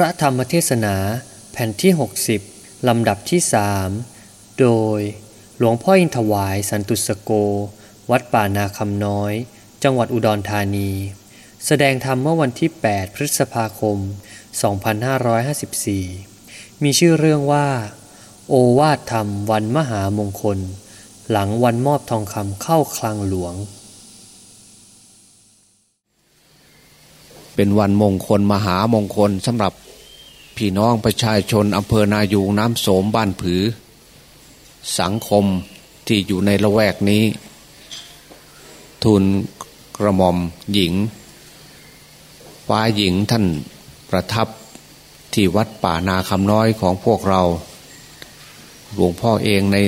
ระธรรมเทศนาแผ่นที่ 60 ลำดับที่สโดย หลวงพ่ออินทวายสันตุสโก วัดป่านาคำน้อย จังหวัดอุดรธานี แสดงธรรมเมื่อวันที่ 8 พฤษภาคม 2554 มีชื่อเรื่องว่า โอวาทธรรมวันมหามงคล หลังวันมอบทองคำเข้าคลังหลวง เป็นวันมงคลมหามงคลสำหรับ พี่น้องประชาชนอำเภอนายูงน้ำโสมบ้านผือ สังคมที่อยู่ในละแวกนี้ ทุนกระหม่อมหญิง ฟ้าหญิงท่านประทับที่วัดป่านาคำน้อยของพวกเรา หลวงพ่อเองใน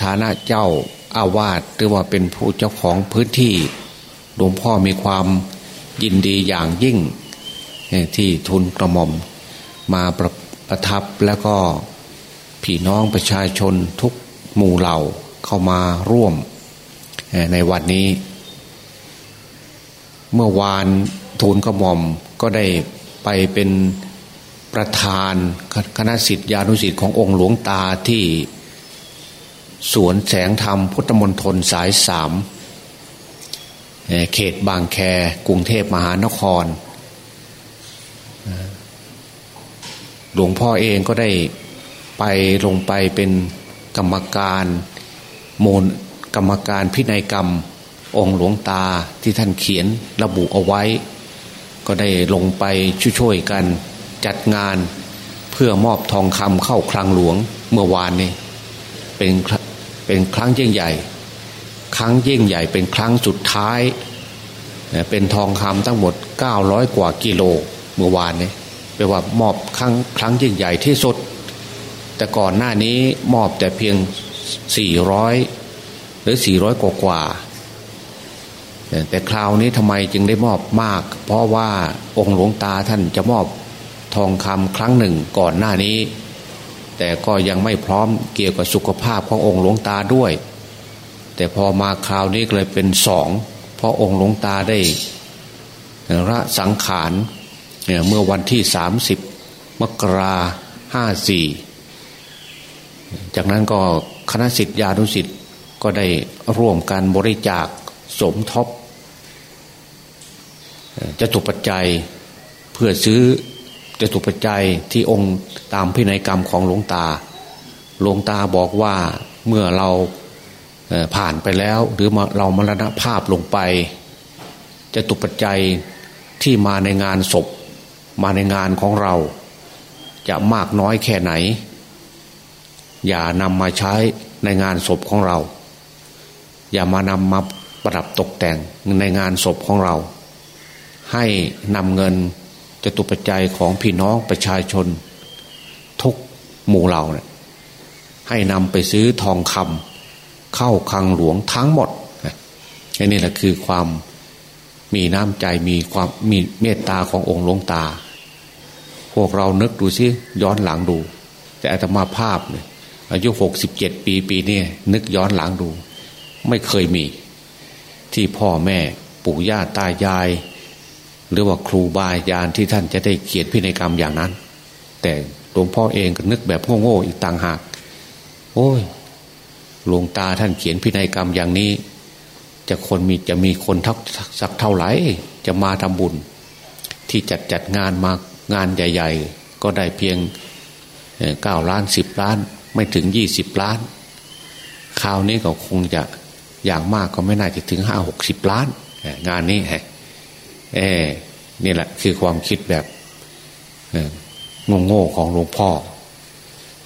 ฐานะเจ้าอาวาสหรือว่าเป็นผู้เจ้าของพื้นที่ หลวงพ่อมีความยินดีอย่างยิ่งที่ทุนกระหม่อม มาประประทับแล้วก็พี่น้องประชาชนทุกหมู่เหล่าเข้ามาร่วมในวันนี้ เมื่อวานทุนกระหม่อมก็ได้ไปเป็นประธานคณะสิทธิานุสิทธิ์ขององค์หลวงตาที่สวนแสงธรรมพุทธมณฑลสายสามเขตบางแคกรุงเทพมหานคร หลวงพ่อเองก็ได้ไปลงไปเป็นกรรมการมูลกรรมการพินัยกรรมองหลวงตาที่ท่านเขียนระบุเอาไว้ ก็ได้ลงไปช่วยๆกันจัดงานเพื่อมอบทองคำเข้าคลังหลวงเมื่อวานนี้เป็นเป็นครั้งยิ่งใหญ่ ครั้งยิ่งใหญ่เป็นครั้งสุดท้าย เป็นทองคำทั้งหมด 900 กว่ากิโลเมื่อวานนี้ แปลว่ามอบครั้งครั้งยิ่งใหญ่ที่สุด แต่ก่อนหน้านี้มอบแต่เพียง 400 หรือ 400 กว่ากว่า แต่คราวนี้ทำไมจึงได้มอบมาก เพราะว่าองค์หลวงตาท่านจะมอบทองคำครั้งหนึ่งก่อนหน้านี้ แต่ก็ยังไม่พร้อมเกี่ยวกับสุขภาพขององค์หลวงตาด้วย แต่พอมาคราวนี้เลยเป็นสองเพราะองค์หลวงตาได้ระสังขาร เมื่อวันที่สามสิบมกราห้าสี่จากนั้นก็คณะสิทธิานุสิทธิ์ก็ได้ร่วมกันบริจาคสมทบจะถูกปัจจัยเพื่อซื้อจะถูกปัจจัยที่องค์ตามพินัยกรรมของหลวงตา หลวงตาบอกว่าเมื่อเราผ่านไปแล้ว หรือเรามรณภาพลงไป จะตุปัจจัยที่มาในงานศพ มาในงานของเรา จะมากน้อยแค่ไหน อย่านำมาใช้ในงานศพของเรา อย่ามานำมาประดับตกแต่งในงานศพของเรา ให้นำเงินจตุปัจจัยของพี่น้องประชาชน ทุกหมู่เราเนี่ยให้นำไปซื้อทองคำเข้าคังหลวงทั้งหมดนี่แหละคือความ มีน้ำใจมีความมีเมตตาขององค์หลวงตา พวกเรานึกดูซิย้อนหลังดู แต่อาตมาภาพเนี่ยอายุหกสิบเจ็ดปีปีนี้นึกย้อนหลังดู ไม่เคยมี ที่พ่อแม่ปู่ย่าตายาย หรือว่าครูบาอาจารย์ที่ท่านจะได้เขียนพินัยกรรมอย่างนั้น แต่หลวงพ่อเองก็นึกแบบโง่ๆอีกต่างหาก โอ้ยหลวงตาท่านเขียนพินัยกรรมอย่างนี้ จะคนมีจะมีคนทักสักเท่าไหร่ จะมาทำบุญ ที่จัดจัดงานมางานใหญ่ ๆ ก็ได้เพียงเก้าล้านสิบล้าน ไม่ถึงยี่สิบล้าน คราวนี้ก็คงจะอย่างมากก็ไม่น่าจะถึงห้าหกสิบล้าน งานนี้ฮะเอนี่แหละคือความคิดแบบโง่ๆของหลวงพ่อ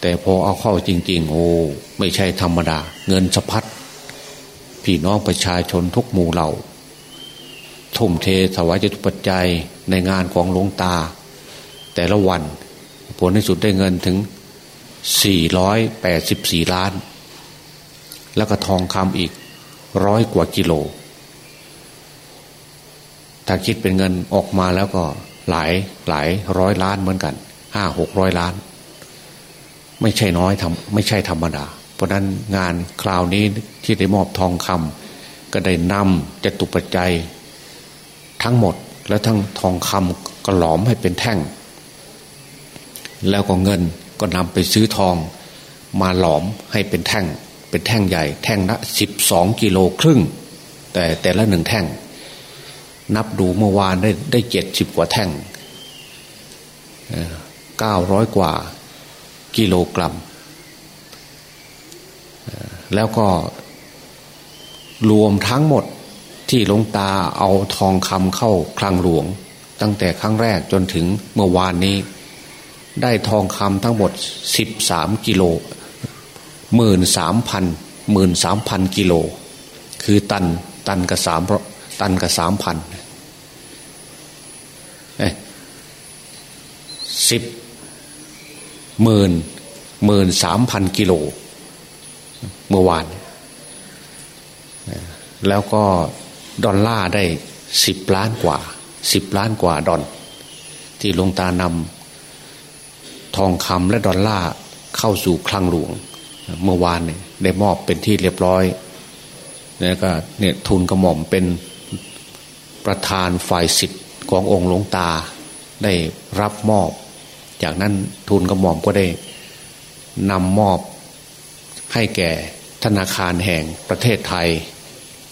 แต่พอเอาเข้าจริง ๆ โอ้ไม่ใช่ธรรมดา เงินสะพัด พี่น้องประชาชนทุกหมู่เหล่า ทุ่มเทถวายจตุปัจจัยในงานของหลวงตา แต่ละวันผลในสุดได้เงินถึง 484 ล้าน แล้วก็ทองคำอีกร้อยกว่ากิโล ถ้าคิดเป็นเงินออกมาแล้วก็หลายหลายร้อยล้านเหมือนกันห้าหกร้อยล้าน ไม่ใช่น้อยทำไม่ใช่ธรรมดา เพราะนั้นงานคราวนี้ที่ได้มอบทองคำก็ได้นำจตุปัจจัย ทั้งหมดและทั้งทองคำก็หลอมให้เป็นแท่ง แล้วก็เงินก็นำไปซื้อทอง มาหลอมให้เป็นแท่ง เป็นแท่งใหญ่ แท่งละสิบสองกิโลครึ่ง แต่แต่ละหนึ่งแท่ง นับดูเมื่อวานได้ได้เจ็ดสิบกว่าแท่งเก้าร้อยกว่ากิโลกรัม แล้วก็รวมทั้งหมดที่หลวงตาเอาทองคำเข้าคลังหลวง ตั้งแต่ครั้งแรกจนถึงเมื่อวานนี้ ได้ทองคำทั้งหมดสิบสามกิโลหมื่นสามพันหมื่นสามพันกิโล คือตันตันกับสามตันกับสามพันสิบหมื่นหมื่นสามพันกิโล เมื่อวาน แล้วก็ดอลลาร์ได้สิบล้านกว่าสิบล้านกว่าดอลที่ลงตานำทองคำและดอลลาร์เข้าสู่คลังหลวง เมื่อวานเนี่ยได้มอบเป็นที่เรียบร้อยแล้วก็เนี่ยทุนกระหม่อมเป็นประธานฝ่ายสิทธิ์ขององค์หลวงตาได้รับมอบ จากนั้นทุนกระหม่อมก็ได้นำมอบ ให้แก่ธนาคารแห่งประเทศไทย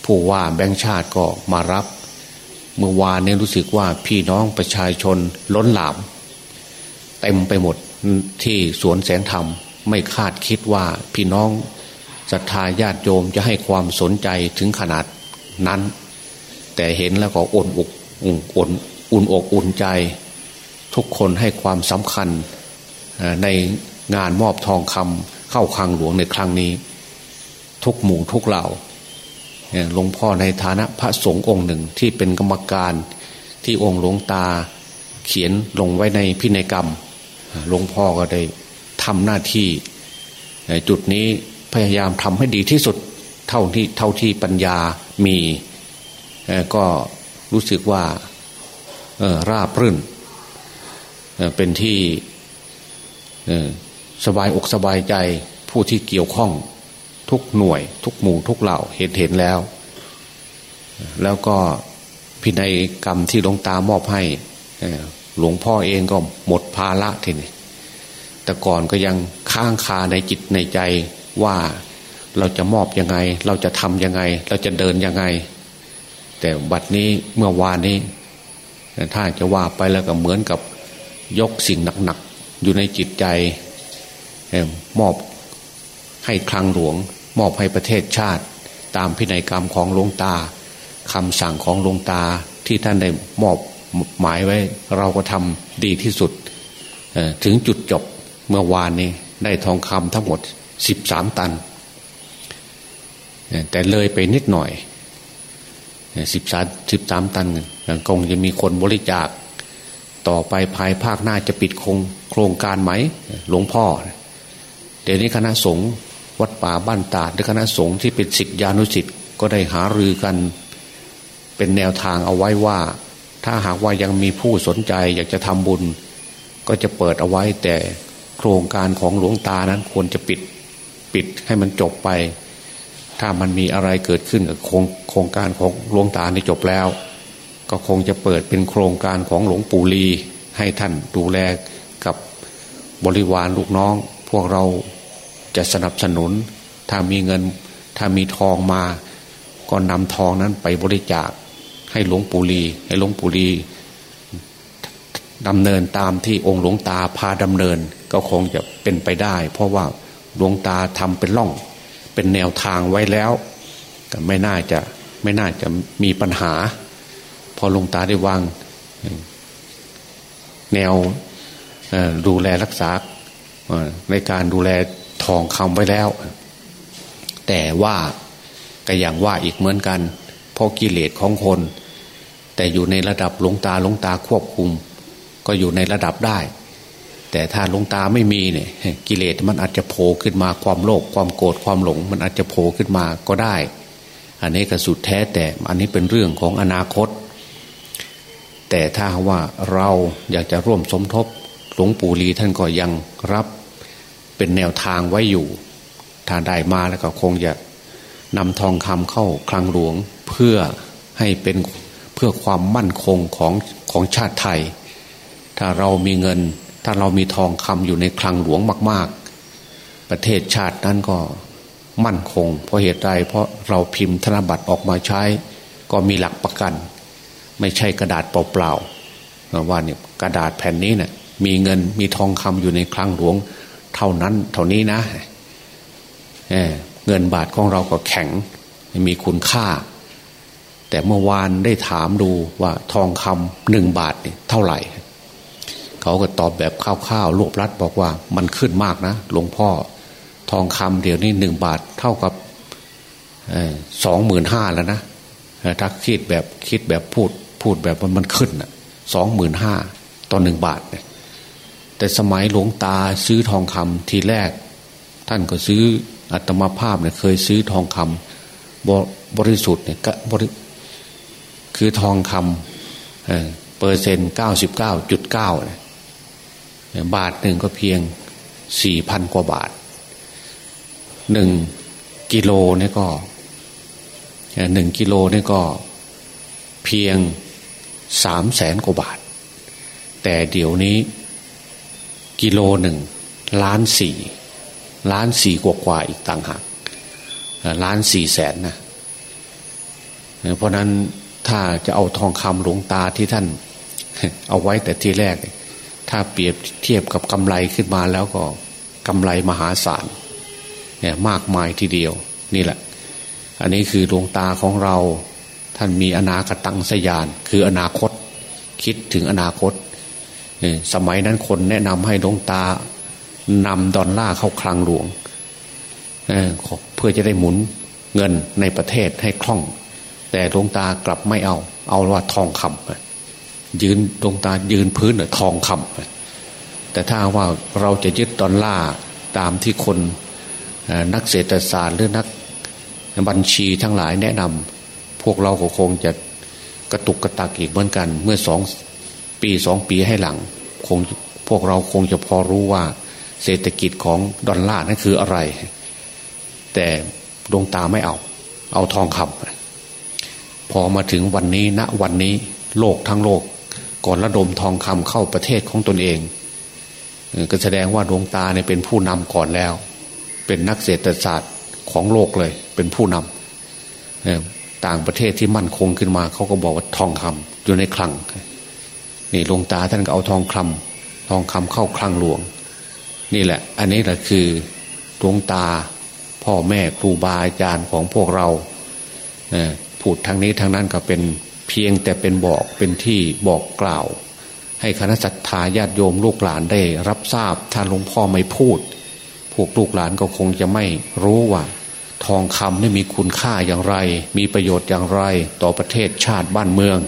ผู้ว่าแบงค์ชาติก็มารับ เมื่อวานนี้รู้สึกว่าพี่น้องประชาชนล้นหลามเต็มไปหมดที่สวนแสงธรรม ไม่คาดคิดว่าพี่น้องศรัทธาญาติโยมจะให้ความสนใจถึงขนาดนั้น แต่เห็นแล้วก็อ่นอกอุ่นอุ่นอุ่นอกอุ่นใจ ทุกคนให้ความสำคัญในงานมอบทองคำ เข้าคลังหลวงในครั้งนี้ ทุกหมู่ทุกเหล่าหลวงพ่อในฐานะพระสงฆ์องค์หนึ่งที่เป็นกรรมการที่องค์หลวงตาเขียนลงไว้ในพินัยกรรมหลวงพ่อก็ได้ทำหน้าที่จุดนี้พยายามทำให้ดีที่สุดเท่าที่เท่าที่ปัญญามีก็รู้สึกว่าราบรื่นเป็นที่ สบายอกสบายใจผู้ที่เกี่ยวข้องทุกหน่วย ทุกหมู่ทุกเหล่าเห็นเห็นแล้ว แล้วก็พินัยกรรมที่หลวงตามอบให้หลวงพ่อเองก็หมดภาระทีนี้แต่ก่อนก็ยังค้างคาในจิตในใจว่าเราจะมอบยังไง เราจะทำยังไง เราจะเดินยังไง แต่บัดนี้เมื่อวานนี้ ถ้าจะว่าไปแล้วก็เหมือนกับยกสิ่งหนักๆอยู่ในจิตใจ มอบให้คลังหลวง มอบให้ประเทศชาติ ตามพินัยกรรมของหลวงตาคำสั่งของหลวงตาที่ท่านได้มอบหมายไว้ เราก็ทำดีที่สุดถึงจุดจบเมื่อวานนี้ได้ทองคำทั้งหมดสิบสามตัน แต่เลยไปนิดหน่อยสิบสามสิบสามตันคงจะมีคนบริจาค ต่อไปภายภาคหน้าจะปิดโครงโครงการไหม หลวงพ่อ เดี๋ยวนี้คณะสงฆ์วัดป่าบ้านตาดหรือคณะสงฆ์ที่เป็นศิษยานุศิษย์ก็ได้หารือกัน เป็นแนวทางเอาไว้ว่า ถ้าหากว่ายังมีผู้สนใจอยากจะทำบุญ ก็จะเปิดเอาไว้แต่โครงการของหลวงตานั้นควรจะปิดปิดให้มันจบไป ถ้ามันมีอะไรเกิดขึ้นกับโครงการของหลวงตาในจบแล้ว ก็คงจะเปิดเป็นโครงการของหลวงปู่ลีให้ท่านดูแลกับบริวารลูกน้อง พวกเรา จะสนับสนุน ถ้ามีเงินถ้ามีทองมา ก็นำทองนั้นไปบริจาคให้หลวงปู่ลีให้หลวงปู่ลีดำเนินตามที่องค์หลวงตาพาดำเนินก็คงจะเป็นไปได้ เพราะว่าหลวงตาทำเป็นล่อง เป็นแนวทางไว้แล้วก็ไม่น่าจะไม่น่าจะมีปัญหา พอหลวงตาได้วางแนวดูแลรักษาในการดูแล ทองคำไว้แล้ว แต่ว่าก็อย่างว่าอีกเหมือนกันเพราะกิเลสของคน แต่อยู่ในระดับหลวงตาหลวงตาควบคุม ก็อยู่ในระดับได้ แต่ถ้าลงตาไม่มีเนี่ย กิเลสมันอาจจะโผล่ขึ้นมาความโลภความโกรธความหลง มันอาจจะโผล่ขึ้นมาก็ได้ อันนี้ก็สุดแท้แต่อันนี้เป็นเรื่องของอนาคต แต่ถ้าว่าเราอยากจะร่วมสมทบหลวงปู่ลีท่านก็ยังรับ เป็นแนวทางไว้อยู่ ถ้าได้มาแล้วก็คงจะนำทองคำเข้าคลังหลวงเพื่อให้เป็นเพื่อความมั่นคงของของชาติไทย ถ้าเรามีเงิน ถ้าเรามีทองคำอยู่ในคลังหลวงมาก ๆ ประเทศชาตินั้นก็มั่นคง เพราะเหตุใดเพราะเราพิมพ์ธนบัตรออกมาใช้ ก็มีหลักประกัน ไม่ใช่กระดาษเปล่าๆว่าเนี่ยกระดาษแผ่นนี้เนะี่ยมีเงินมีทองคำอยู่ในคลังหลวง เท่านั้น เท่านี้นะเเงินบาทของเราก็แข็งมีคุณค่า แต่เมื่อวานได้ถามดูว่าทองคำหนึ่งบาทเท่าไหร่ เขาก็ตอบแบบคร่าวๆรวบรัดบอกว่ามันขึ้นมากนะหลวงพ่อทองคำเดี๋ยวนี้หนึ่งบาทเท่ากับสองหมื่นห้าแล้วนะถ้าคิดแบบคิดแบบพูดพูดแบบมันขึ้นสองหมื่นห้าต่อหนึ่งบาทเนี่ย แต่สมัยหลวงตาซื้อทองคำทีแรก ท่านก็ซื้ออัตมาภาพเนี่ยเคยซื้อทองคำบริสุทธิ์เนี่ยก็บริคือทองคำเปอร์เซ็นต์เก้าสิบเก้าจุดเก้าบาทหนึ่งก็เพียงสี่พันกว่าบาทหนึ่งกิโลเนี่ยก็หนึ่งกิโลเนี่ยก็เพียงสามแสนกว่าบาท แต่เดี๋ยวนี้ กิโลหนึ่งล้านสี่ล้านสี่กว่ากว่าอีกต่างหากล้านสี่แสนนะเพราะนั้นถ้าจะเอาทองคำหลวงตาที่ท่าน เอาไว้แต่ทีแรก ถ้าเปรียบเทียบกับกำไรขึ้นมาแล้วก็กำไรมหาศาลเนี่ยมากมายทีเดียวนี่แหละ อันนี้คือดวงตาของเราท่านมีอนาคตังสยาน คืออนาคต คิดถึงอนาคต สมัยนั้นคนแนะนำให้ดวงตานำดอลลาร์เข้าคลังหลวงเเพื่อจะได้หมุนเงินในประเทศให้คล่อง แต่ดวงตากลับไม่เอา เอาว่าทองคำยืนดวงตายืนพื้นเน่ยทองคำแต่ถ้าว่าเราจะยึดดอลลาร์ตามที่คนนักเศรษฐศาสตร์หรือนักบัญชีทั้งหลายแนะนำพวกเราก็คงจะกระตุกกระตักอีกเหมือนกัน เมื่อสอง ปีสองปีให้หลัง คงพวกเราคงจะพอรู้ว่า เศรษฐกิจของดอลลาร์นั่นคืออะไร แต่ดวงตาไม่เอา เอาทองคำพอมาถึงวันนี้ณวันนี้โลกทั้งโลก ก่อนระดมทองคำเข้าประเทศของตนเอง ก็แสดงว่าดวงตาเนี่ยเป็นผู้นำก่อนแล้ว เป็นนักเศรษฐศาสตร์ของโลกเลย เป็นผู้นำต่างประเทศที่มั่นคงขึ้นมาเขาก็บอกว่าทองคำอยู่ในคลัง นี่ลงตาท่านก็เอาทองคำทองคำเข้าคลังหลวง นี่แหละ อันนี้แหละคือดวงตา พ่อแม่ครูบาอาจารย์ของพวกเราพูดทางนี้ทางนั้นก็เป็นเพียงแต่เป็นบอกเป็นที่บอกกล่าว ให้คณะสัตยาญาติโยมลูกหลานได้ รับทราบถ้าหลวงพ่อไม่พูด พวกลูกหลานก็คงจะไม่รู้ว่าทองคำนี่มีคุณค่าอย่างไร มีประโยชน์อย่างไร ต่อประเทศชาติบ้านเมือง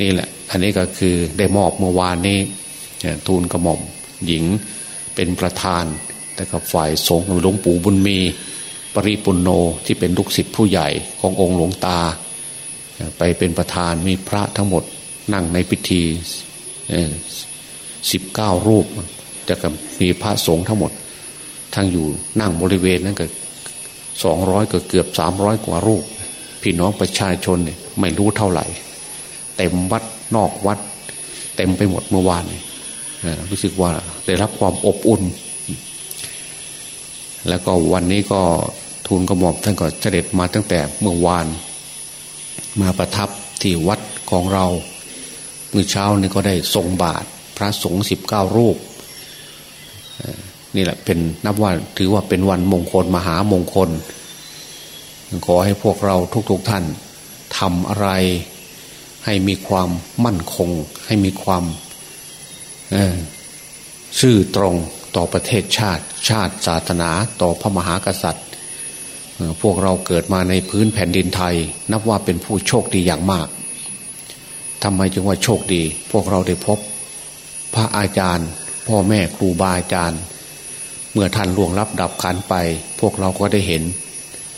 นี่แหละ อันนี้ก็คือได้มอบเมื่อวานนี้ทูลกระหม่อมหญิงเป็นประธานแต่กับฝ่ายสงฆ์หลวงปู่บุญมี ปริปุนโนที่เป็นลูกศิษย์ผู้ใหญ่ขององค์หลวงตา ไปเป็นประธานมีพระทั้งหมดนั่งในพิธีสิบเก้ารูปแต่ก็มีพระสงฆ์ทั้งหมด ทั้งอยู่นั่งบริเวณนั้นก็สองร้อยก็เกือบสามร้อยกว่ารูป พี่น้องประชาชนเนี่ยไม่รู้เท่าไหร่ เต็มวัดนอกวัด เต็มไปหมดเมื่อวานรู้สึกว่าได้รับความอบอุ่น แล้วก็วันนี้ก็ทูลกระหม่อมท่านก็เสด็จมาตั้งแต่เมื่อวาน มาประทับที่วัดของเราเมื่อเช้านี้ก็ได้ทรงบาทพระสงฆ์สิบเก้ารูปนี่แหละเป็นนับว่าถือว่าเป็นวันมงคลมหามงคล ขอให้พวกเราทุกๆทท่านทำอะไร ให้มีความมั่นคง ให้มีความซื่อตรงต่อประเทศชาติ ชาติศาสนาต่อพระมหากษัตริย์ พวกเราเกิดมาในพื้นแผ่นดินไทย นับว่าเป็นผู้โชคดีอย่างมากทำไมจึงว่าโชคดี พวกเราได้พบ พระอาจารย์ พ่อแม่ครูบาอาจารย์ เมื่อท่านล่วงรับดับขันไป พวกเราก็ได้เห็น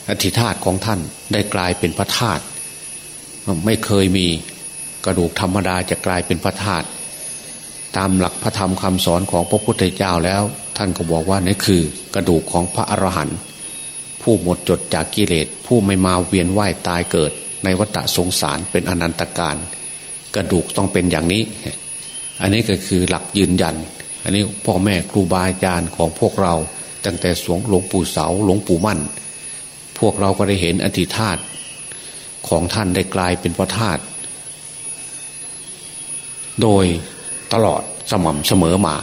อธิธาตของท่านได้กลายเป็นพระธาตุไม่เคยมี กระดูกธรรมดาจะกลายเป็นพระธาตุตามหลักพระธรรมคำสอนของพระพุทธเจ้าแล้ว ท่านก็บอกว่านี่คือกระดูกของพระอรหันต์ผู้หมดจดจากกิเลสผู้ไม่มาเวียนว่ายตายเกิด ในวัฏสงสารเป็นอนันตการ กระดูกต้องเป็นอย่างนี้ อันนี้ก็คือหลักยืนยัน อันนี้พ่อแม่ครูบาอาจารย์ของพวกเรา ตั้งแต่สวงหลวงปู่เสาหลวงปู่มั่น พวกเราก็ได้เห็นอธิธาตของท่านได้กลายเป็นพระธาตุ โดยตลอดสม่ำเสมอมา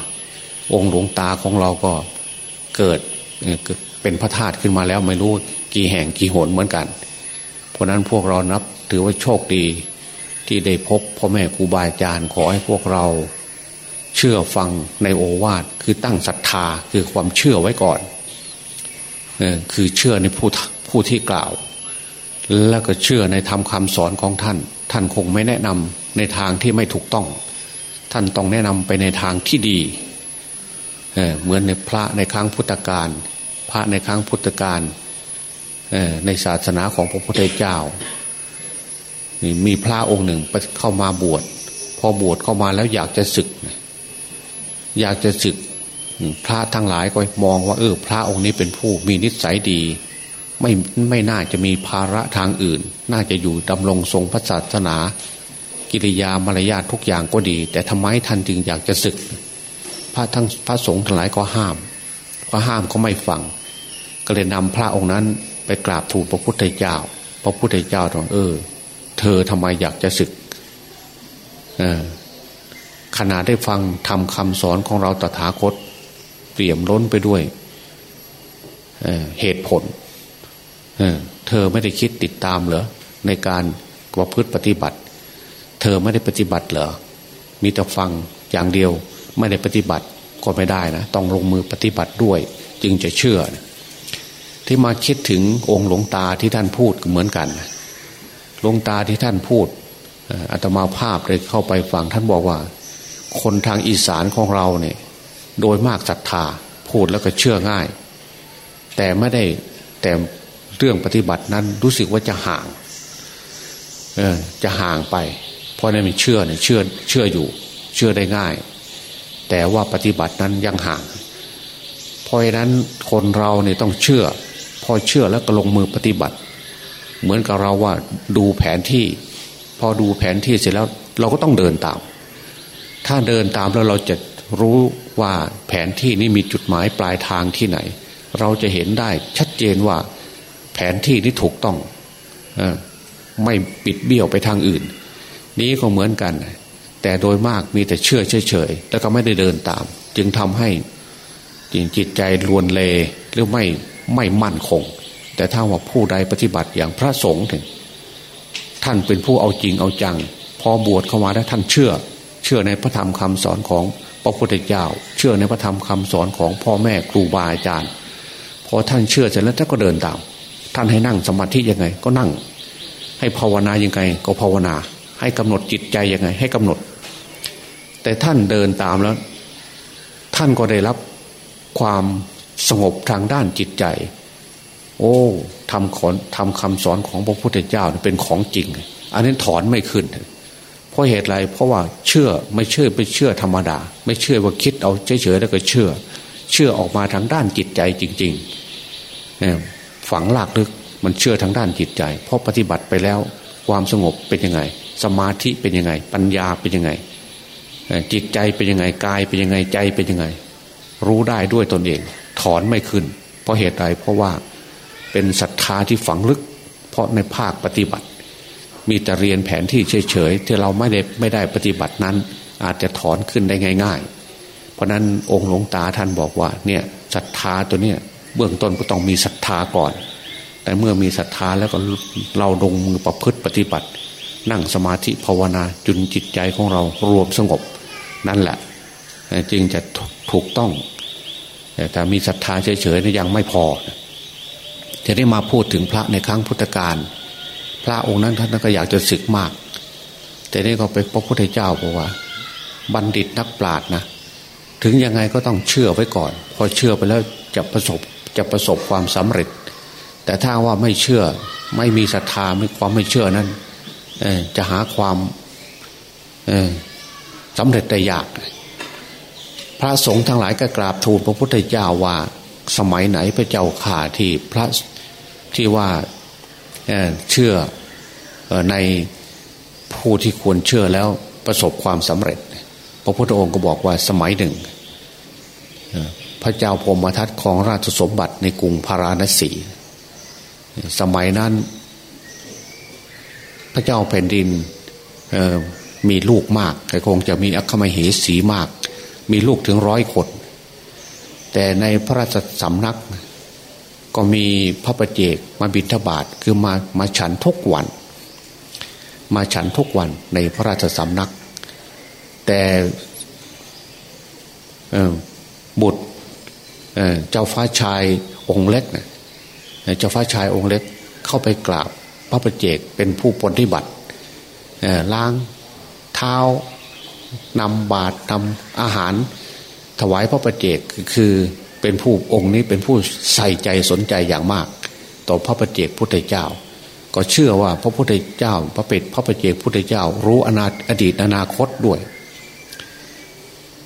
องค์หลวงตาของเราก็เกิดเป็นพระธาตุขึ้นมาแล้วไม่รู้กี่แห่งกี่หนเหมือนกัน เพราะนั้นพวกเรานับถือว่าโชคดีที่ได้พบพ่อแม่ครูบาอาจารย์ขอให้พวกเรา เชื่อฟังในโอวาทคือตั้งศรัทธาคือความเชื่อไว้ก่อนคือเชื่อในผู้ผู้ที่กล่าว แล้วก็เชื่อในธรรมคำสอนของท่าน ท่านคงไม่แนะนำในทางที่ไม่ถูกต้อง ท่านต้องแนะนำไปในทางที่ดีเเหมือนในพระในครั้งพุทธกาลพระในครั้งพุทธกาลในศาสนาของพระพุทธเจ้ามีพระองค์หนึ่งเข้ามาบวชพอบวชเข้ามาแล้วอยากจะศึก อยากจะศึก พระทั้งหลายก็มองว่าเออ พระองค์นี้เป็นผู้มีนิสัยดี ไม่ไม่น่าจะมีภาระทางอื่น น่าจะอยู่ดำรงทรงพระศาสนา กิริยามารยาททุกอย่างก็ดี แต่ทำไมท่านจึงอยากจะศึก พระทั้งพระสงฆ์ทั้งหลายก็ห้ามก็ห้ามก็ไม่ฟัง ก็เลยนำพระองค์นั้นไปกราบทูลพระพุทธเจ้า พระพุทธเจ้าตรัสเออ เธอทำไมอยากจะศึกขณะได้ฟังทำคำสอนของเราตถาคต เปลี่ยมล้นไปด้วยเเหตุผลเเธอไม่ได้คิดติดตามเหรอในการประพฤติปฏิบัติ เธอไม่ได้ปฏิบัติเหรอ มีแต่ฟังอย่างเดียวไม่ได้ปฏิบัติก็ไม่ได้นะ ต้องลงมือปฏิบัติด้วย จึงจะเชื่อที่มาคิดถึงองค์หลวงตาที่ท่านพูดเหมือนกันหลวงตาที่ท่านพูดอาตมาภาพเลยเข้าไปฟังท่านบอกว่า คนทางอีสานของเราเนี่ย โดยมากศรัทธาพูดแล้วก็เชื่อง่าย แต่ไม่ได้แต่เรื่องปฏิบัตินั้นรู้สึกว่าจะห่างจะห่างไป เพราะนั้นมีเชื่อเนี่ยเชื่อเชื่ออยู่ เชื่อได้ง่าย แต่ว่าปฏิบัตินั้นยังห่าง เพราะฉะนั้นคนเราเนี่ยต้องเชื่อ พอเชื่อแล้วก็ลงมือปฏิบัติ เหมือนกับเราว่าดูแผนที่ พอดูแผนที่เสร็จแล้วเราก็ต้องเดินตาม ถ้าเดินตามแล้วเราจะรู้ว่าแผนที่นี้มีจุดหมายปลายทางที่ไหน เราจะเห็นได้ชัดเจนว่าแผนที่นี้ถูกต้องอไม่ปิดเบี้ยวไปทางอื่น นี้ก็เหมือนกัน แต่โดยมากมีแต่เชื่อเฉยๆแล้วก็ไม่ได้เดินตาม จึงทำให้จิตใจลวนเลหรือไม่ไม่มั่นคง แต่ถ้าว่าผู้ใดปฏิบัติอย่างพระสงฆ์ถึงท่านเป็นผู้เอาจริงเอาจัง พอบวชเข้ามาแล้วท่านเชื่อ เชื่อในพระธรรมคำสอนของพระพุทธเจ้า เชื่อในพระธรรมคำสอนของพ่อแม่ครูบาอาจารย์พอท่านเชื่อเสร็จแล้วท่านก็เดินตาม ท่านให้นั่งสมาธิยังไง ก็นั่ง ให้ภาวนายังไง ก็ภาวนา ให้กำหนดจิตใจยังไง ให้กำหนด แต่ท่านเดินตามแล้ว ท่านก็ได้รับความสงบทางด้านจิตใจ โอ้ทำขอนทำคำสอนของพระพุทธเจ้าเป็นของจริง อันนี้ถอนไม่ขึ้น เพราะเหตุไรเพราะว่าเชื่อไม่เชื่อไปเชื่อธรรมดา ไม่เชื่อว่าคิดเอาเฉยๆแล้วก็เชื่อ เชื่อออกมาทางด้านจิตใจจริงๆฝังหลักลึกมันเชื่อทางด้านจิตใจ เพราะปฏิบัติไปแล้วความสงบเป็นยังไง สมาธิเป็นยังไง ปัญญาเป็นยังไง จิตใจเป็นยังไงกายเป็นยังไงใจเป็นยังไง รู้ได้ด้วยตนเอง ถอนไม่ขึ้น เพราะเหตุใดเพราะว่าเป็นศรัทธาที่ฝังลึก เพราะในภาคปฏิบัติ มีแต่เรียนแผนที่เฉยๆที่เราไม่ได้ไม่ได้ปฏิบัตินั้น อาจจะถอนขึ้นได้ง่าย ๆ เพราะนั้นองค์หลวงตาท่านบอกว่าเนี่ยศรัทธาตัวเนี้ยเบื้องต้นก็ต้องมีศรัทธาก่อน แต่เมื่อมีศรัทธาแล้วก็เราลงมือประพฤติปฏิบัติ นั่งสมาธิภาวนาจุนจิตใจของเรารวมสงบ นั่นแหละจึงจะถูกต้อง แต่มีศรัทธาเฉยๆยังไม่พอจะได้มาพูดถึงพระในครั้งพุทธกาลพระองค์นั้นท่านก็อยากจะศึกมาก แต่นี่ก็ไปพระพุทธเจ้าบอกว่า บัณฑิตนักปราชญ์นะถึงยังไงก็ต้องเชื่อไว้ก่อน พอเชื่อไปแล้วจะประสบจะประสบความสำเร็จ แต่ถ้าว่าไม่เชื่อไม่มีศรัทธาไม่ความไม่เชื่อนั้น จะหาความสำเร็จได้ยาก พระสงฆ์ทั้งหลายก็กราบทูลพระพุทธเจ้าว่า สมัยไหนพระเจ้าข่าที่พระที่ว่าเชื่อในผู้ที่ควรเชื่อแล้วประสบความสำเร็จ พระพุทธองค์ก็บอกว่าสมัยหนึ่ง พระเจ้าพรมทัตของราชสมบัติในกรุงพาราณสี สมัยนั้น ระเจ้าแผ่นดินมีลูกมากแต่คงจะมีอัคมเหสีมาก มีลูกถึงร้อยคนแต่ในพระราชสำนัก ก็มีพระประเจกมาบิณฑบาตคือมามาฉันทุกวัน มาฉันทุกวันในพระราชสำนัก แต่บุตรเจ้าฟ้าชายองค์เล็กเจ้าฟ้าชายองค์เล็กเข้าไปกราบ พระประเจกเป็นผู้ปฏิบัติล้างเท้านำบาตรนำอาหาร ถวายพระประเจกคือเป็นผู้องค์นี้เป็นผู้ใส่ใจสนใจอย่างมาก ต่อพระประเจกพุทธเจ้า ก็เชื่อว่าพระพุทธเจ้า พระเป็ดพระประเจกพุทธเจ้า รู้อนาอดีตอนาคตด้วย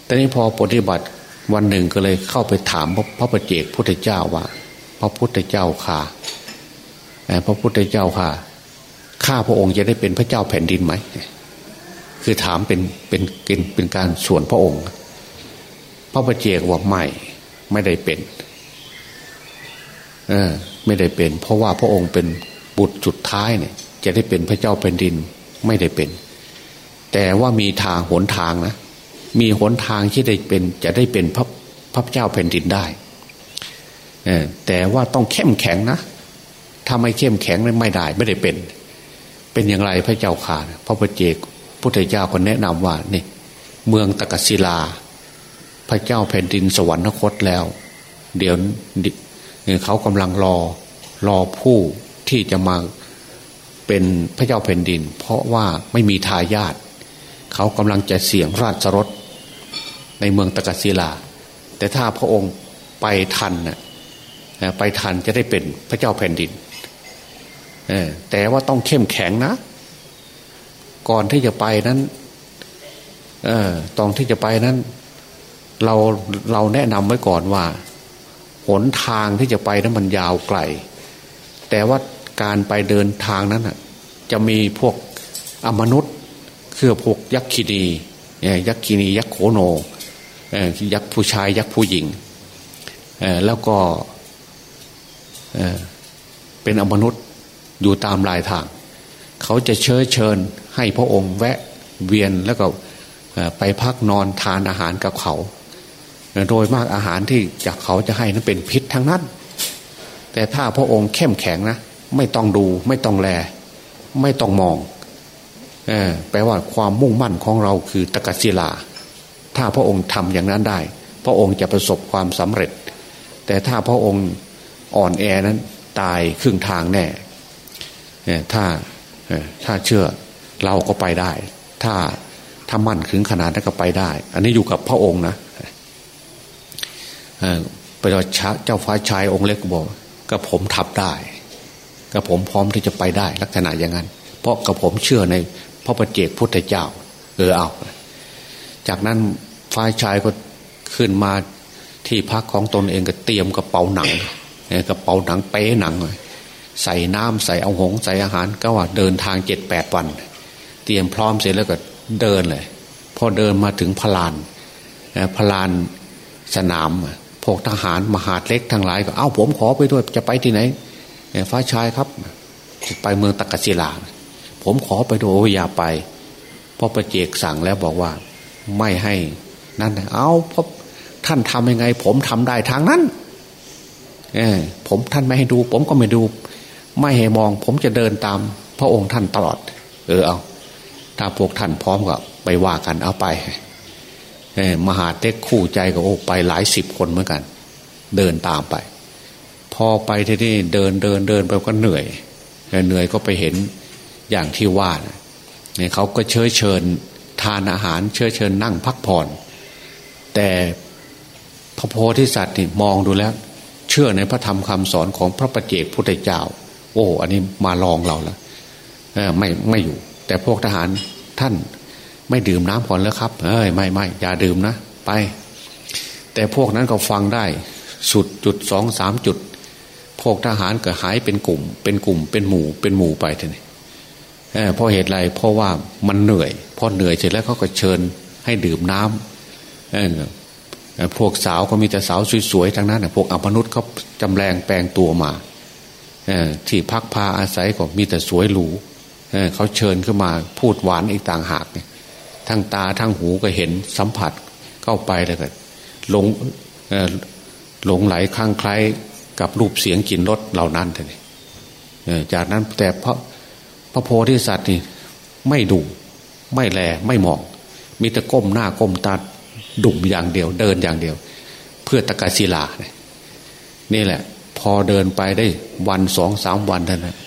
แต่นี้พอปฏิบัติวันหนึ่งก็เลยเข้าไปถามพระประเจกพุทธเจ้าว่า พระพุทธเจ้าค่ะ พระพุทธเจ้าค่ะ ข้าพระองค์จะได้เป็นพระเจ้าแผ่นดินไหม คือถามเป็นเป็นเป็นเป็นการส่วนพระองค์ พระประเจกว่าไม่ไม่ได้เป็น เออ ไม่ได้เป็น เพราะว่าพระองค์เป็นบุตรจุดท้ายเนี่ย จะได้เป็นพระเจ้าแผ่นดินไม่ได้เป็น แต่ว่ามีทางหนทางนะมีหนทางที่ได้เป็น จะได้เป็นพระพระเจ้าแผ่นดินได้แต่ว่าต้องเข้มแข็งนะ ถ้าไม่เข้มแข็งไม่ได้ ไม่ได้เป็น เป็นอย่างไรพระเจ้าข่าพระปเจกพุทธเจ้าคนแนะนำว่านี่เมืองตะกศิลา พระเจ้าแผ่นดินสวรรคตแล้ว เดี๋ยวเขากำลังรอรอผู้ที่จะมาเป็นพระเจ้าแผ่นดิน เพราะว่าไม่มีทายาทเขากำลังจะเสี่ยงราชรถในเมืองตะกศิลา แต่ถ้าพระองค์ไปทันนะไปทันจะได้เป็นพระเจ้าแผ่นดิน แต่ว่าต้องเข้มแข็งนะ ก่อนที่จะไปนั้นตอนที่จะไปนั้น เราเราแนะนำไว้ก่อนว่า หนทางที่จะไปนั้นมันยาวไกล แต่ว่าการไปเดินทางนั้นจะมีพวกอมนุษย์คือพวกยักษ์คีนียักษ์คีนียักษ์โขโนยักษ์ผู้ชายยักษ์ผู้หญิงแล้วก็เป็นอมนุษย์ อยู่ตามลายทาง เขาจะเชิญเชิญให้พระองค์แวะเวียนแล้วก็ไปพักนอนทานอาหารกับเขา โดยมากอาหารที่จากเขาจะให้นั้นเป็นพิษทั้งนั้น แต่ถ้าพระองค์เข้มแข็งนะ ไม่ต้องดูไม่ต้องแล ไม่ต้องมองแปลว่าความมุ่งมั่นของเราคือตะกัศิลา ถ้าพระองค์ทำอย่างนั้นได้ พระองค์จะประสบความสำเร็จ แต่ถ้าพระองค์อ่อนแอนั้นตายครึ่งทางแน่ ถ้าถ้าเชื่อเราก็ไปได้ ถ้าถ้ามั่นถึงขนาดนั้นก็ไปได้ อันนี้อยู่กับพระองค์นะไปรอชเจ้าฟ้าชายองค์เล็กบอกก็ผมทำได้ก็ผมพร้อมที่จะไปได้ ลักษณะอย่างนั้น เพราะกับผมเชื่อในพระประเจกพุทธเจ้า เออเอา จากนั้นฝ่ายชายก็ขึ้นมาที่พักของตนเองก็เตรียมกระเป๋าหนังกระเป๋าหนังเป๊หนังเลย ใส่น้ำใส่เอาหงใส่อาหารก็ว่าเดินทางเจ็ดแปดวัน เตรียมพร้อมเสร็จแล้วก็เดินเลย พอเดินมาถึงพลานพลานสนามพวกทหารมหาดเล็กทั้งหลายก็เอ้าผมขอไปด้วยจะไปที่ไหนฟ้าชายครับ ไปเมืองตะกศิลา ผมขอไปดูอย่าไปเพราะประเจกสั่งแล้วบอกว่า ไม่ให้นั่นเอาเพราะท่านทำยังไง ผมทำได้ทางนั้นเออผมท่านไม่ให้ดู ผมก็ไม่ดู ไม่ให้มองผมจะเดินตามพระองค์ท่านตลอด เออเอา ถ้าพวกท่านพร้อมก็ไปว่ากันเอาไปมหาเต็กคู่ใจก็โอ้ไปหลายสิบคนเหมือนกัน เดินตามไป พอไปที่นี่เดินเดินเดินไปก็เหนื่อยเหนื่อยก็ไปเห็นอย่างที่ว่าเนี่ยเขาก็เชิญเชิญทานอาหารเชิญเชิญนั่งพักผ่อน แต่พระโพธิสัตว์นี่มองดูแล้ว เชื่อในพระธรรมคำสอนของพระประเจกพุทธเจ้า โอ้อันนี้มาลองเราแล้วไม่ไม่อยู่ แต่พวกทหารท่านไม่ดื่มน้ำก่อนแล้วครับ เอ้ยไม่ไม่อย่าดื่มนะ ไป แต่พวกนั้นก็ฟังได้ สุดจุดสองสามจุด พวกทหารก็หายเป็นกลุ่ม เป็นกลุ่มเป็นหมู่เป็นหมู่ไปทีนี้เพราะเหตุไรเพราะว่ามันเหนื่อยพอเหนื่อยเสร็จแล้วเขาก็เชิญให้ดื่มน้ำพวกสาวก็มีแต่สาวสวยๆทั้งนั้นพวกอัมนุษย์เขาจำแรงแปลงตัวมา ที่พักพาอาศัยก็มีแต่สวยหรูเขาเชิญขึ้นมาพูดหวานอีกต่างหากเนี่ยทั้งตาทั้งหูก็เห็นสัมผัสเข้าไปแล้วก็หลงหลงไหลคลั่งไคล้กับรูปเสียงกลิ่นรสเหล่านั้นเลยจากนั้นแต่พระพระโพธิสัตว์นี่ไม่ดูไม่แลไม่มอง มีแต่ก้มหน้าก้มตาดุ่มอย่างเดียว เดินอย่างเดียว เพื่อตะกาศิลาเนี่ยนี่แหละ พอเดินไปได้วันสองสามวันเท่านั้น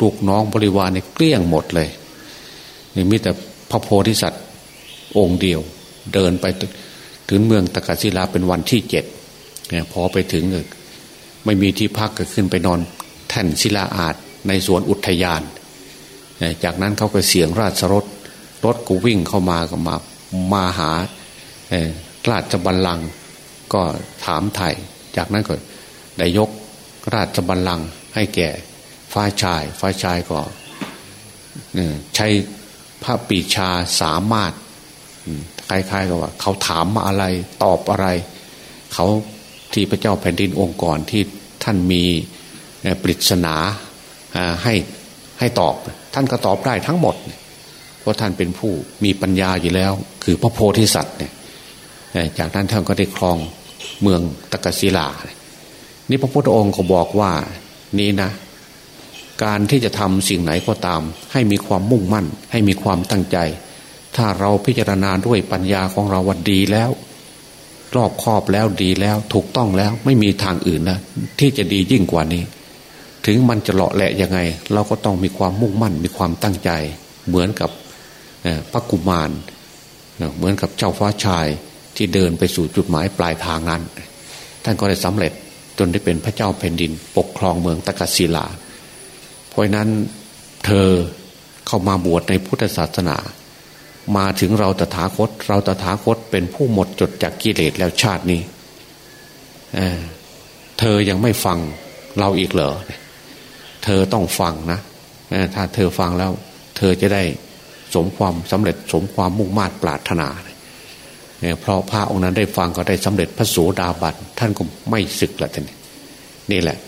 ลูกน้องบริวารเนี่ยเกลี้ยงหมดเลยนี่มีแต่พระโพธิสัตว์องค์เดียว เดินไปถึงเมืองตะกาศิลาเป็นวันที่เจ็ดเนี่ยพอไปถึงไม่มีที่พักก็ขึ้นไปนอนแท่นศิลาอาดในสวนอุทยาน จากนั้นเขาก็เสียงราชรถรถกูวิ่งเข้ามาก็มามาหาราชบัลลังก์ก็ถามไทย จากนั้นก็ได้ยก ราชบัลลังก์ให้แก่ฝ่ายชาย ฝ่ายชายก็ใช้พระปีชาสามารถคล้ายๆกับว่า เขาถามมาอะไรตอบอะไร เขาที่พระเจ้าแผ่นดินองค์ก่อนที่ท่านมีปริศนาให้ให้ตอบ ท่านก็ตอบได้ทั้งหมด เพราะท่านเป็นผู้มีปัญญาอยู่แล้ว คือพระโพธิสัตว์เนี่ยจากนั้นท่านก็ได้ครองเมืองตะกศิลา นี่พระพุทธองค์ก็บอกว่านี่นะ การที่จะทำสิ่งไหนก็ตาม ให้มีความมุ่งมั่น ให้มีความตั้งใจ ถ้าเราพิจารณาด้วยปัญญาของเราว่าดีแล้ว รอบครอบแล้วดีแล้วถูกต้องแล้วไม่มีทางอื่นนะที่จะดียิ่งกว่านี้ ถึงมันจะเลาะแหละยังไง เราก็ต้องมีความมุ่งมั่น มีความตั้งใจ เหมือนกับพระกุมารเหมือนกับเจ้าฟ้าชายที่เดินไปสู่จุดหมายปลายทางนั้น ท่านก็ได้สำเร็จ จนได้เป็นพระเจ้าแผ่นดิน ปกครองเมืองตะกัศิลา เพราะนั้นเธอเข้ามาบวชในพุทธศาสนา มาถึงเราตถาคต เราตถาคตเป็นผู้หมดจดจากกิเลสแล้วชาตินี้เเธอยังไม่ฟังเราอีกเหรอเธอต้องฟังนะถ้าเธอฟังแล้ว เธอจะได้สมความสำเร็จสมความมุ่งมา่ปรารถนา เพราะพระองค์นั้นได้ฟังก็ได้สำเร็จพระโสดาบันท่านก็ไม่ศึกละท่านนี่แหละ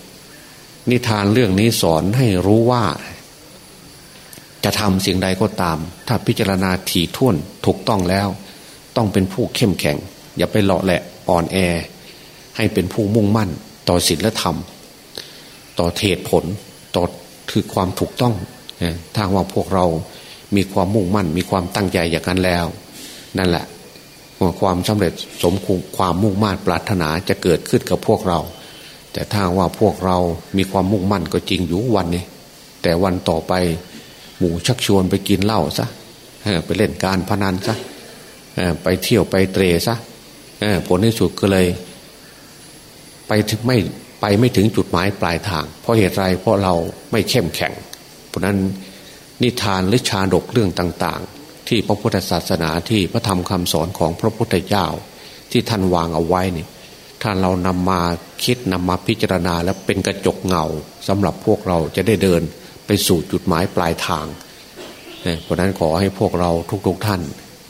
นิทานเรื่องนี้สอนให้รู้ว่า จะทำสิ่งใดก็ตาม ถ้าพิจารณาถี่ถ้วนถูกต้องแล้ว ต้องเป็นผู้เข้มแข็ง อย่าไปหล่อแหละอ่อนแอ ให้เป็นผู้มุ่งมั่น ต่อศีลธรรม ต่อเหตุผลต่อคือความถูกต้องถ้าว่าพวกเรามีความมุ่งมั่น มีความตั้งใจอย่างนั้นแล้ว นั่นแหละ ความสำเร็จสมคุความมุ่งมั่นปรารถนาจะเกิดขึ้นกับพวกเรา แต่ถ้าว่าพวกเรามีความมุ่งมั่นก็จริงอยู่วันนี้ แต่วันต่อไปหมู่ชักชวนไปกินเหล้าซะไปเล่นการพนันซะไปเที่ยวไปเตะซะผลที่สุดก็เลย ไปถึงไม่ไปไม่ถึงจุดหมายปลายทาง เพราะเหตุไรเพราะเราไม่เข้มแข็ง เพราะนั้นนิทานหรือชาดกเรื่องต่าง ที่พระพุทธศาสนาที่พระธรรมคำสอนของพระพุทธเจ้า ที่ท่านวางเอาไว้นี่ถ้าเรานำมาคิดนำมาพิจารณาแล้วเป็นกระจกเงาสำหรับพวกเราจะได้เดินไปสู่จุดหมายปลายทางเพราะนั้นขอให้พวกเราทุกๆทท่าน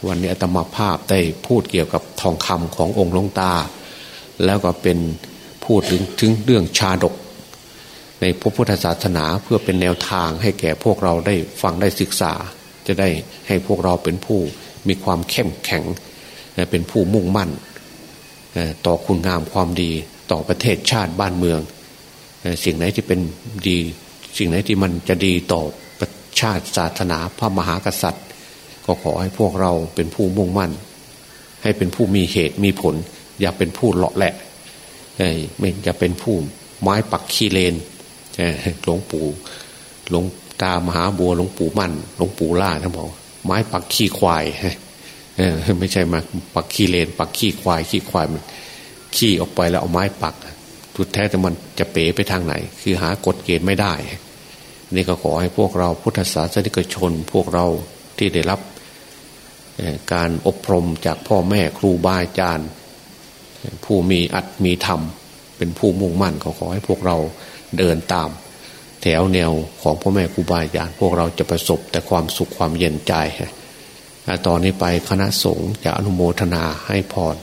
วันนี้อาตมาภาพได้พูดเกี่ยวกับทองคำขององค์ลงตา แล้วก็เป็นพูดถึงถึงเรื่องชาดก ในพระพุทธศาสนาเพื่อเป็นแนวทางให้แก่พวกเราได้ฟังได้ศึกษา จะได้ให้พวกเราเป็นผู้มีความเข้มแข็ง เป็นผู้มุ่งมั่น ต่อคุณงามความดีต่อประเทศชาติบ้านเมือง สิ่งไหนที่เป็นดี สิ่งไหนที่มันจะดีต่อประชาติศาสนาพระมหากษัตริย์ ก็ขอให้พวกเราเป็นผู้มุ่งมั่น ให้เป็นผู้มีเหตุมีผล อย่าเป็นผู้เลาะแหละไม่จะเป็นผู้ไม้ปักขี้เลนหลวงปู่หลวง ตามหาบัวหลวงปู่มั่นหลวงปู่ล่าท่านบอกไม้ปักขี้ควายไม่ใช่มาปักขี้เลน ปักขี้ควาย ขี้ควายมันขี้ออกไปแล้วเอาไม้ปักทุดแท้แต่มันจะเป๋ไปทางไหน คือหากฎเกณฑ์ไม่ได้ นี่ก็ขอให้พวกเราพุทธศาสนิกชน พวกเราที่ได้รับการอบรมจากพ่อแม่ครูบาอาจารย์ ผู้มีอัตมีธรรม เป็นผู้มุ่งมั่นขอขอให้พวกเราเดินตาม แถวแนวของพ่อแม่ครูบาอาจารย์พวกเราจะประสบแต่ความสุขความเย็นใจ ตอนนี้ไปคณะสงฆ์จะอนุโมทนาให้พร